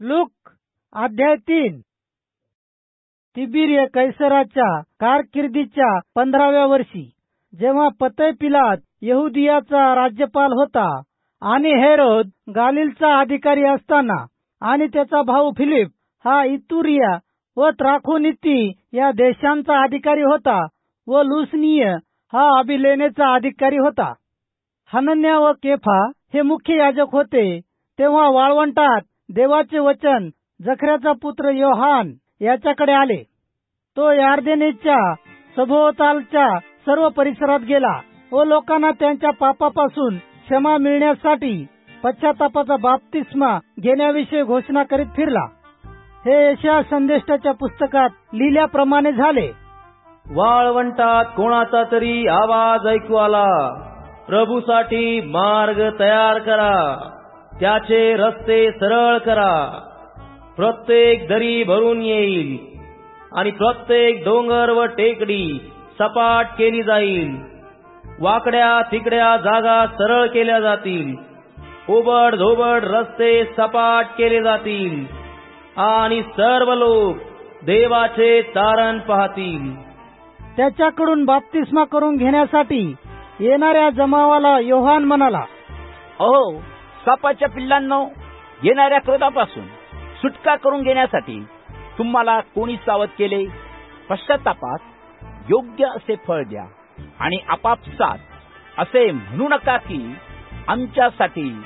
Look अध्याय तीन. तिबिर्य कैसराच्या कारकिर्दीच्या पंधराव्या वर्षी जेव्हा पतय पिलात यहुदियाचा राज्यपाल होता आणि हेरोद गालिलचा अधिकारी असताना आणि त्याचा भाऊ फिलिप हा इतुरिया व त्राखोनिती या देशांचा अधिकारी होता व लुसनीय हा अभिलेनेचा अधिकारी होता. हनन्या व केफा हे मुख्य याजक होते तेव्हा वाळवंटात देवाचे वचन जखऱ्याचा पुत्र योहान याच्याकडे आले. तो यार्देनेच्या सभोवतालच्या सर्व परिसरात गेला. व लोकांना त्यांच्या पापापासून क्षमा मिळण्यासाठी पश्चातापाचा बाप्तिस्मा घेण्याविषयी घोषणा करीत फिरला. हे यशा संदेष्टाच्या पुस्तकात लिहिल्याप्रमाणे झाले. वाळवंटात कोणाचा तरी आवाज ऐकू आला. प्रभूसाठी मार्ग तयार करा. त्याचे रस्ते सरळ करा. प्रत्येक दरी भरून येईल आणि प्रत्येक डोंगर व टेकडी सपाट केली जाईल. वाकड्या तिकड्या जागा सरळ केल्या जातील. उबड धोबड रस्ते सपाट केले जातील. आणि सर्व लोक देवाचे तारण पाहतील. त्याच्याकडून बाप्तिस्मा करून घेण्यासाठी येणाऱ्या जमावाला योहान म्हणाला अहो सापाच्या पिल्लांनो येणाऱ्या क्रोधापासून सुटका करून घेण्यासाठी तुम्हाला कोणी सावध केले? पश्चातापात योग्य असे फळ द्या आणि आपापसात असे म्हणू नका की आमच्यासाठी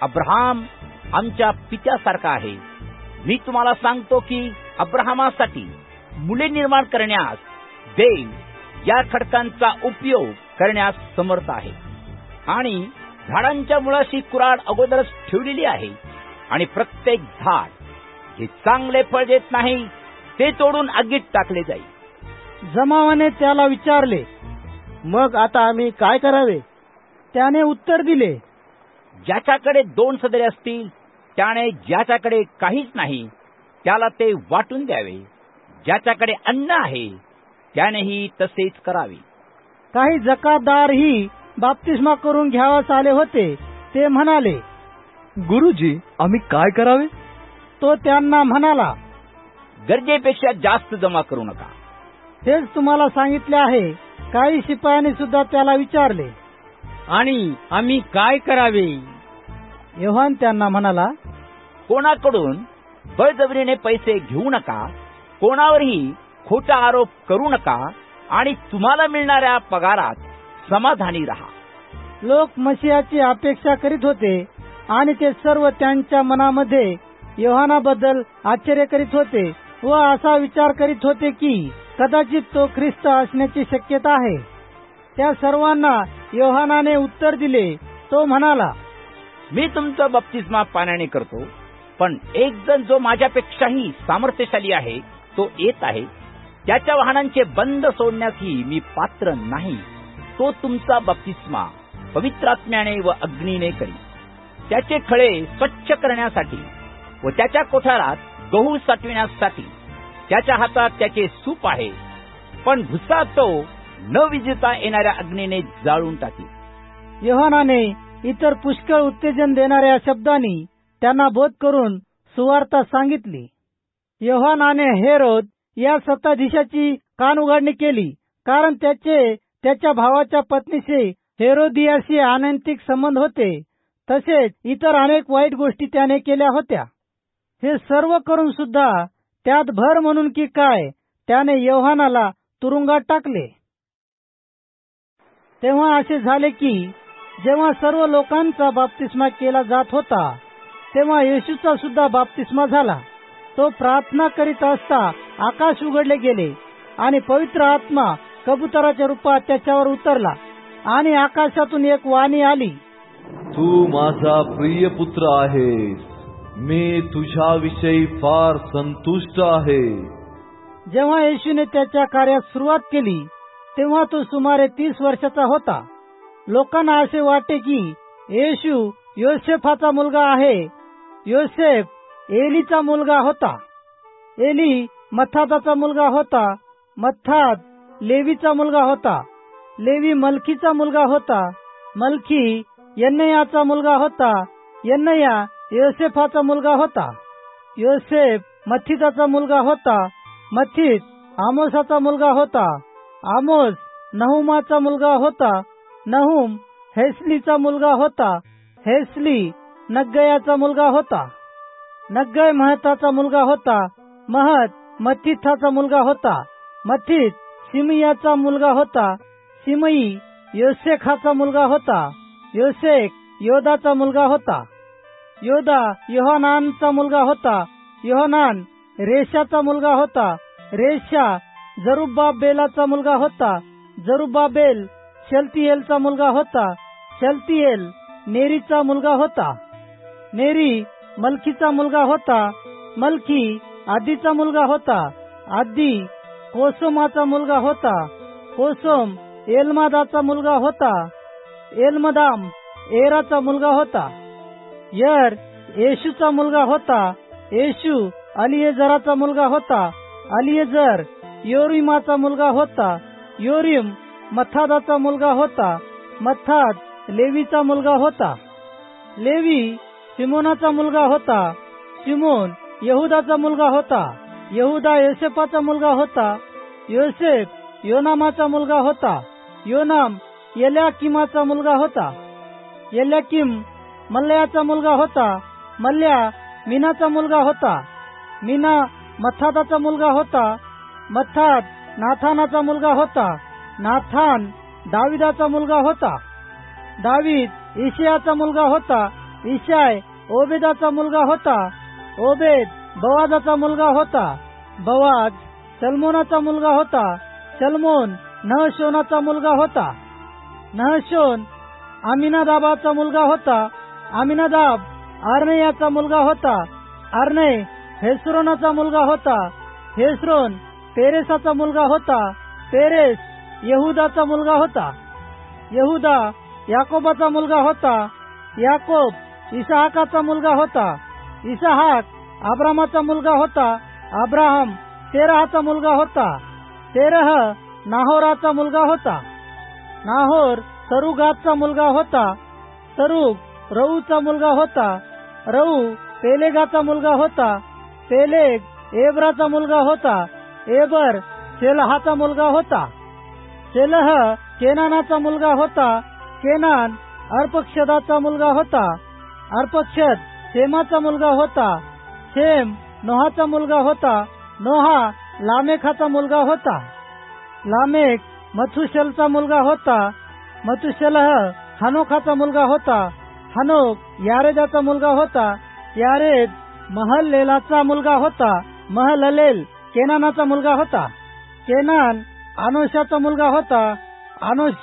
अब्राहम आमच्या पित्यासारखा आहे. मी तुम्हाला सांगतो की अब्राहमासाठी मुले निर्माण करण्यास देव या खडकांचा उपयोग करण्यास समर्थ आहे. आणि झाडांच्या मुळाशी कुराड अगोदरच ठेवलेली आहे. आणि प्रत्येक झाड जे चांगले फळ देत नाही ते तोडून आगीत टाकले जाईल. जमावाने त्याला विचारले मग आता आम्ही काय करावे? त्याने उत्तर दिले ज्याच्याकडे दोन सदरे असतील त्याने ज्याच्याकडे काहीच नाही त्याला ते वाटून द्यावे. ज्याच्याकडे अन्न आहे त्यानेही तसेच करावे. काही जकातदारही बाप्तिस्मा करून घ्यावास आले होते ते म्हणाले गुरुजी आम्ही काय करावे? तो त्यांना म्हणाला गरजेपेक्षा जास्त जमा करू नका. हेच तुम्हाला सांगितले आहे काही शिपायांनी सुद्धा त्याला विचारले. आणि आम्ही काय करावे? योहान त्यांना म्हणाला कोणाकडून बळजबरीने पैसे घेऊ नका कोणावरही खोटा आरोप करू नका आणि तुम्हाला मिळणाऱ्या पगारात समाधानी राहा। लोक मशियाची अपेक्षा करीत होते आणि ते सर्व त्यांच्या मनामध्ये योहानाबद्दल आश्चर्य करीत होते व असा विचार करीत होते की कदाचित तो ख्रिस्त असण्याची शक्यता आहे. त्या सर्वांना योहानाने उत्तर दिले तो म्हणाला मी तुमचा बप्तिस्मा पाण्याने करतो पण एक जण जो माझ्यापेक्षाही सामर्थ्यशाली आहे तो येत आहे. त्याच्या वाहनांचे बंद सोडण्यासही मी पात्र नाही. तो तुमचा बप्तिस्मा पवित्रात्म्याने व अग्नीने करी. त्याचे खळे स्वच्छ करण्यासाठी व त्याच्या कोठारात गहू साठविण्यासाठी त्याच्या हातात त्याचे सूप आहे पण भुसा तो न विजेता येणाऱ्या अग्नीने जाळून टाकी. योहानाने इतर पुष्कळ उत्तेजन देणाऱ्या शब्दांनी त्यांना बोध करून सुवार्ता सांगितली. योहानाने हेरोद या सत्ताधीशाची कान उघडणी केली कारण त्याचे त्याच्या भावाच्या पत्नीशी हेरोदियाशी अनैतिक संबंध होते. तसेच इतर अनेक वाईट गोष्टी त्याने केल्या होत्या. हे सर्व करून सुद्धा त्यात भर म्हणून की काय त्याने योहानाला तुरुंगात टाकले. तेव्हा असे झाले की जेव्हा सर्व लोकांचा बाप्तिस्मा केला जात होता तेव्हा येशूचा सुद्धा बाप्तिस्मा झाला. तो प्रार्थना करीत असता आकाश उघडले गेले आणि पवित्र आत्मा कबुतराच्या रूपात त्याच्यावर उतरला आणि आकाशातून एक वाणी आली तू माझा प्रिय पुत्र आहेस. मी तुझ्याविषयी फार संतुष्ट आहे. जेव्हा येशूने त्याच्या कार्यात सुरुवात केली तेव्हा तो सुमारे तीस वर्षाचा होता. लोकांना असे वाटे की येशू योसेफाचा मुलगा आहे. योसेफ एलीचा मुलगा होता. एली मथाताचा मुलगा होता. मथात लेवीचा मुलगा होता लेवी मलखीचा मुलगा होता मलखी यन्नयाचा मुलगा होता यन्नया योसेफाचा मुलगा होता योसेफ मथिताचा मुलगा होता मथित आमोसाचा मुलगा होता आमोस नहुमाचा मुलगा होता नहुम हेसलीचा मुलगा होता हेसली नग्गयाचा मुलगा होता नग्गय महताचा मुलगा होता महत मथिथाचा मुलगा होता मथित सिमयाचा मुलगा होता सिमई योसेखाचा मुलगा होता योसेख योदाचा मुलगा होता योदा योहानानचा मुलगा होता योहानान रेशाचा मुलगा होता रेशा जरुब्बाबेलाचा मुलगा होता जरुब्बाबेल शलतियेलचा मुलगा होता शलतियेल नेरीचा मुलगा होता नेरी मलखीचा मुलगा होता मलखी आदीचा मुलगा होता आदी कोसोमाचा मुलगा होता कोसोम एलमादाचा मुलगा होता एलमदाम एराचा मुलगा होता यर येशूचा मुलगा होता येशू अलियेझराचा मुलगा होता अलियेझर योरिमाचा मुलगा होता योरिम मथादाचा मुलगा होता मथाद लेवीचा मुलगा होता लेवी सिमोनाचा मुलगा होता सिमोन यहुदाचा मुलगा होता येहुदा योसेफाचा मुलगा होता योसेफ योनामाचा मुलगा होता योनाम येल्याकिमाचा मुलगा होता येल्याकिम मल्ल्याचा मुलगा होता मल्ल्या मीनाचा मुलगा होता मीना मथादाचा मुलगा होता मथाद नाथानाचा मुलगा होता नाथान दाविदाचा मुलगा होता दावीद इशियाचा मुलगा होता इशाय ओबेदाचा मुलगा होता ओबेद बवाजाचा मुलगा होता बवाज सलमोनाचा मुलगा होता सलमोन नहशोनाचा मुलगा होता नहशोन आमिनादाबाचा मुलगा होता आमिनादाब आर्नेयाचा मुलगा होता आर्ने हेस्रोनाचा मुलगा होता हेस्रोन पेरेसाचा मुलगा होता पेरेस यहुदाचा मुलगा होता यहुदा याकोबाचा मुलगा होता याकोब इसाहाकाचा मुलगा होता इसाहाक अब्रामाचा मुलगा होता अब्राहम तेरहाचा मुलगा होता तेरह नाहोराचा मुलगा होता नाहोर सरुगातचा मुलगा होता सरुग रऊचा मुलगा होता रऊ पेलेगाचा मुलगा होता पेलेग एबराचा मुलगा होता एबर शेलहाचा मुलगा होता शेलह केनानाचा मुलगा होता केनान अर्पक्षदाचा मुलगा होता अर्पक्षद सेमाचा मुलगा होता शेम नोहाचा मुलगा होता नोहा लामेखाचा मुलगा होता. लामेक मथुशलचा मुलगा होता मथुशल हनोखाचा मुलगा होता हनोक यारेजाचा मुलगा होता यारेद महलेलाचा मुलगा होता महललेल केनानाचा मुलगा होता. केनान आनोशाचा मुलगा होता अनुष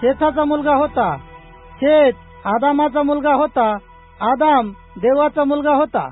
शेथाचा मुलगा होता. शेत आदामाचा मुलगा होता आदाम देवाचा मुलगा होता.